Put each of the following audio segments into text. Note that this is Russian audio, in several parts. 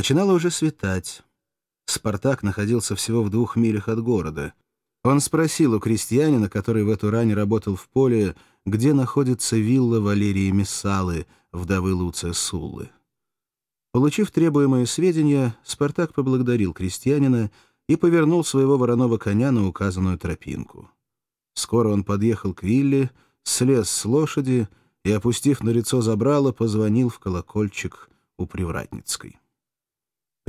Начинало уже светать. Спартак находился всего в двух милях от города. Он спросил у крестьянина, который в эту рань работал в поле, где находится вилла Валерии Мессалы, вдовы Луция Суллы. Получив требуемые сведения, Спартак поблагодарил крестьянина и повернул своего вороного коня на указанную тропинку. Скоро он подъехал к вилле, слез с лошади и, опустив на лицо забрало, позвонил в колокольчик у Привратницкой.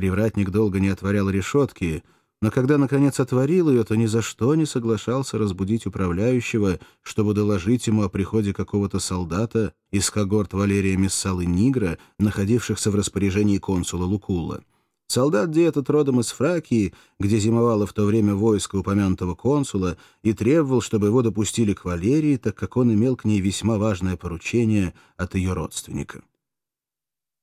Привратник долго не отворял решетки, но когда, наконец, отворил ее, то ни за что не соглашался разбудить управляющего, чтобы доложить ему о приходе какого-то солдата из когорт Валерия Мессалы Нигра, находившихся в распоряжении консула Лукула. Солдат где этот родом из Фракии, где зимовало в то время войско упомянутого консула, и требовал, чтобы его допустили к Валерии, так как он имел к ней весьма важное поручение от ее родственника.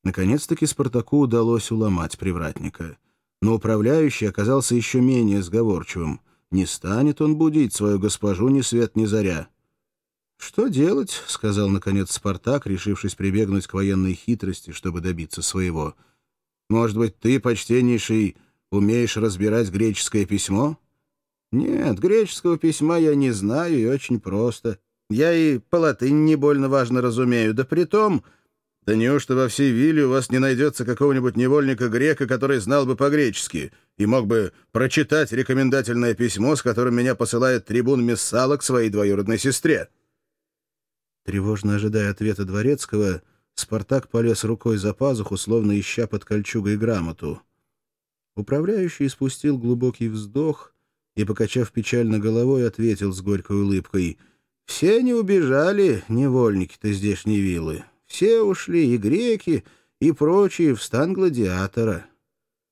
Наконец-таки Спартаку удалось уломать привратника. Но управляющий оказался еще менее сговорчивым. Не станет он будить свою госпожу ни свет ни заря. «Что делать?» — сказал, наконец, Спартак, решившись прибегнуть к военной хитрости, чтобы добиться своего — может быть, ты, почтеннейший, умеешь разбирать греческое письмо? Нет, греческого письма я не знаю и очень просто. Я и по латыни не больно важно разумею. Да притом... Да неужто во всей вилле у вас не найдется какого-нибудь невольника-грека, который знал бы по-гречески и мог бы прочитать рекомендательное письмо, с которым меня посылает трибун Мессала к своей двоюродной сестре?» Тревожно ожидая ответа Дворецкого, Спартак полез рукой за пазуху, словно ища под кольчугой грамоту. Управляющий спустил глубокий вздох и, покачав печально головой, ответил с горькой улыбкой. «Все не убежали, невольники-то здешней виллы. Все ушли, и греки, и прочие, в стан гладиатора».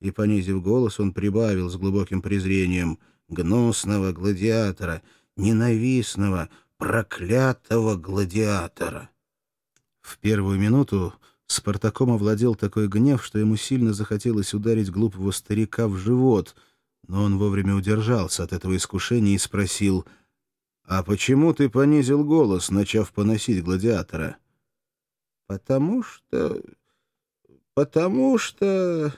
И, понизив голос, он прибавил с глубоким презрением «гнусного гладиатора, ненавистного, проклятого гладиатора». В первую минуту Спартаком овладел такой гнев, что ему сильно захотелось ударить глупого старика в живот, но он вовремя удержался от этого искушения и спросил, «А почему ты понизил голос, начав поносить гладиатора?» «Потому что... потому что...»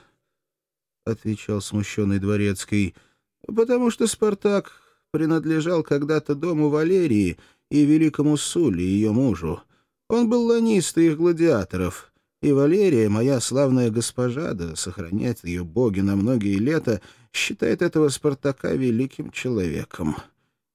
— отвечал смущенный дворецкий. «Потому что Спартак принадлежал когда-то дому Валерии и великому Суле, ее мужу. Он был ланист их гладиаторов, и Валерия, моя славная госпожа, да сохранять ее боги на многие лета, считает этого Спартака великим человеком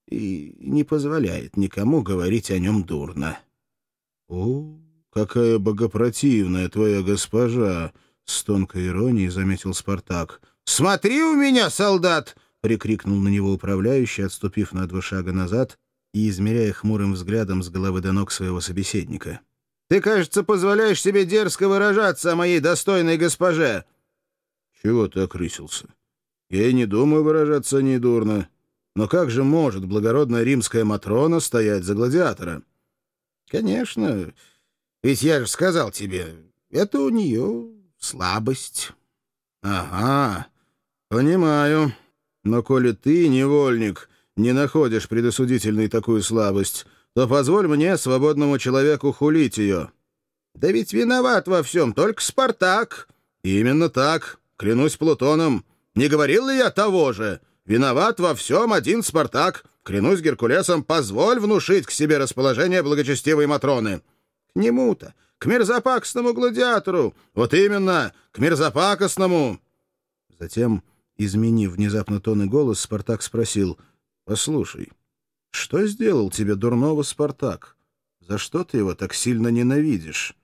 и не позволяет никому говорить о нем дурно. — О, какая богопротивная твоя госпожа! — с тонкой иронией заметил Спартак. — Смотри у меня, солдат! — прикрикнул на него управляющий, отступив на два шага назад и измеряя хмурым взглядом с головы до ног своего собеседника. «Ты, кажется, позволяешь себе дерзко выражаться о моей достойной госпоже!» «Чего ты окрысился? Я и не думаю выражаться недурно. Но как же может благородная римская Матрона стоять за гладиатора?» «Конечно. Ведь я же сказал тебе, это у нее слабость». «Ага, понимаю. Но коли ты, невольник, не находишь предосудительной такую слабость, то позволь мне, свободному человеку, хулить ее». «Да ведь виноват во всем только Спартак». «Именно так. Клянусь Плутоном. Не говорил ли я того же? Виноват во всем один Спартак. Клянусь Геркулесом, позволь внушить к себе расположение благочестивой Матроны». «К нему-то, к мерзопакостному гладиатору. Вот именно, к мерзопакостному». Затем, изменив внезапно тон и голос, Спартак спросил — Послушай, что сделал тебе дурного Спартак? За что ты его так сильно ненавидишь?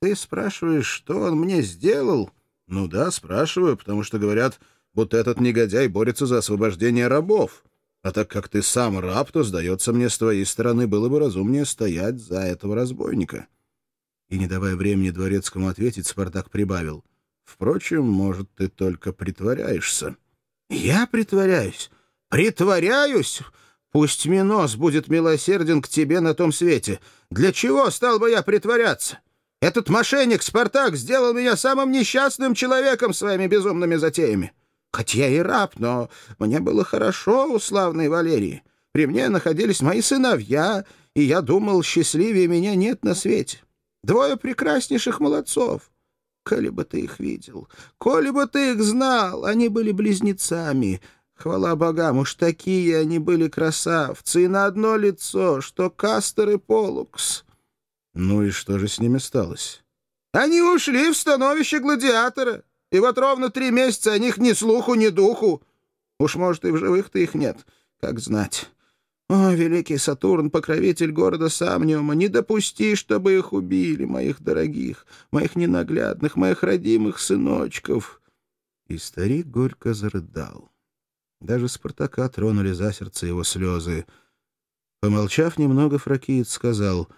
Ты спрашиваешь, что он мне сделал? Ну да, спрашиваю, потому что говорят, будто этот негодяй борется за освобождение рабов. А так как ты сам раб, то, сдается мне, с твоей стороны было бы разумнее стоять за этого разбойника. И, не давая времени дворецкому ответить, Спартак прибавил. Впрочем, может, ты только притворяешься. — Я притворяюсь? Притворяюсь? Пусть Минос будет милосерден к тебе на том свете. Для чего стал бы я притворяться? Этот мошенник Спартак сделал меня самым несчастным человеком своими безумными затеями. Хоть я и раб, но мне было хорошо у славной Валерии. При мне находились мои сыновья, и я думал, счастливее меня нет на свете. Двое прекраснейших молодцов. коли бы ты их видел, коли бы ты их знал, они были близнецами. Хвала богам, уж такие они были красавцы, и на одно лицо, что Кастер и Полукс. Ну и что же с ними сталось? Они ушли в становище гладиатора, и вот ровно три месяца о них ни слуху, ни духу. Уж, может, и в живых-то их нет, как знать. О, великий Сатурн, покровитель города Самниума, не допусти, чтобы их убили, моих дорогих, моих ненаглядных, моих родимых сыночков. И старик горько зарыдал. Даже Спартака тронули за сердце его слезы. Помолчав немного, Фракиец сказал,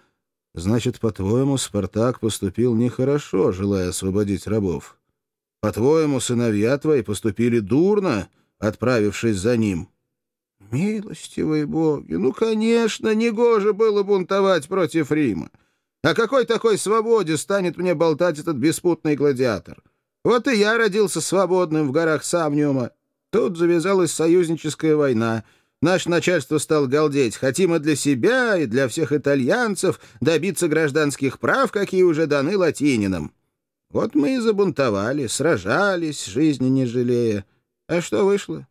«Значит, по-твоему, Спартак поступил нехорошо, желая освободить рабов? По-твоему, сыновья твои поступили дурно, отправившись за ним?» Милостивые боги, ну, конечно, негоже было бунтовать против Рима. О какой такой свободе станет мне болтать этот беспутный гладиатор? Вот и я родился свободным в горах Самниума. Тут завязалась союзническая война. Наше начальство стало галдеть. Хотим и для себя, и для всех итальянцев добиться гражданских прав, какие уже даны латининам. Вот мы и забунтовали, сражались, жизни не жалея. А что вышло?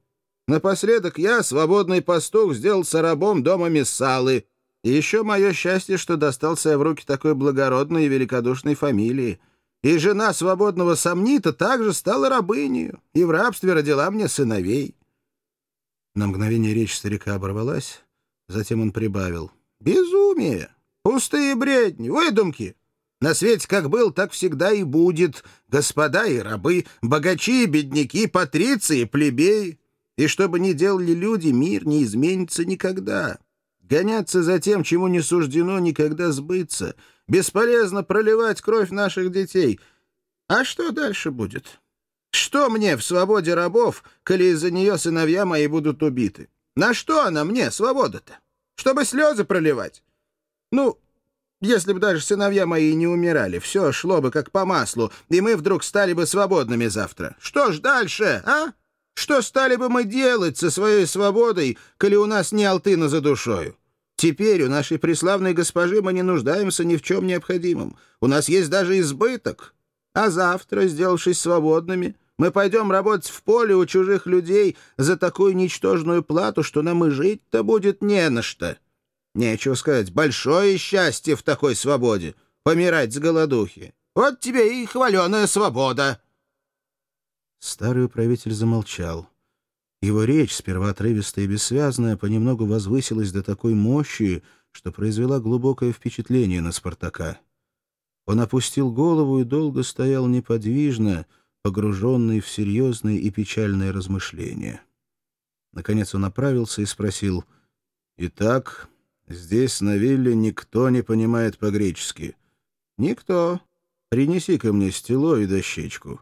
Напоследок я, свободный пастух, сделался рабом дома Мессалы. И еще мое счастье, что достался я в руки такой благородной и великодушной фамилии. И жена свободного сомнита также стала рабынью, и в рабстве родила мне сыновей. На мгновение речь старика оборвалась, затем он прибавил. «Безумие! Пустые бредни, выдумки! На свете как был, так всегда и будет. Господа и рабы, богачи и бедняки, патриции и плебеи. И что бы ни делали люди, мир не изменится никогда. Гоняться за тем, чему не суждено никогда сбыться. Бесполезно проливать кровь наших детей. А что дальше будет? Что мне в свободе рабов, коли из-за нее сыновья мои будут убиты? На что она мне, свобода-то? Чтобы слезы проливать? Ну, если бы даже сыновья мои не умирали, все шло бы как по маслу, и мы вдруг стали бы свободными завтра. Что ж дальше, а? Что стали бы мы делать со своей свободой, коли у нас не алтына за душою? Теперь у нашей преславной госпожи мы не нуждаемся ни в чем необходимом. У нас есть даже избыток. А завтра, сделавшись свободными, мы пойдем работать в поле у чужих людей за такую ничтожную плату, что нам и жить-то будет не на что. Нечего сказать, большое счастье в такой свободе — помирать с голодухи. Вот тебе и хваленая свобода». Старый управитель замолчал. Его речь, сперва отрывистая и бессвязная, понемногу возвысилась до такой мощи, что произвела глубокое впечатление на Спартака. Он опустил голову и долго стоял неподвижно, погруженный в серьезные и печальные размышления. Наконец он оправился и спросил, «Итак, здесь, на вилле, никто не понимает по-гречески?» «Никто. Принеси-ка мне стело и дощечку».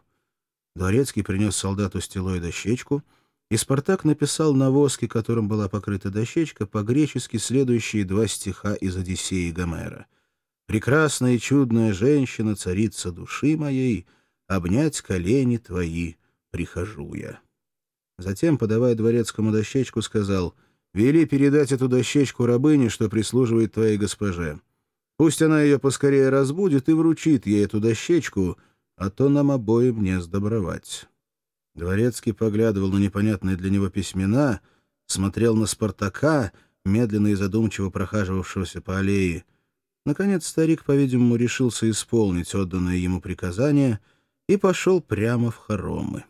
Дворецкий принес солдату стело и дощечку, и Спартак написал на воске, которым была покрыта дощечка, по-гречески следующие два стиха из «Одиссеи» Гомера. «Прекрасная и чудная женщина, царица души моей, обнять колени твои прихожу я». Затем, подавая дворецкому дощечку, сказал, «Вели передать эту дощечку рабыне, что прислуживает твоей госпоже. Пусть она ее поскорее разбудит и вручит ей эту дощечку, — а то нам обоим не сдобровать. Дворецкий поглядывал на непонятные для него письмена, смотрел на Спартака, медленно и задумчиво прохаживавшегося по аллее. Наконец старик, по-видимому, решился исполнить отданное ему приказание и пошел прямо в хоромы.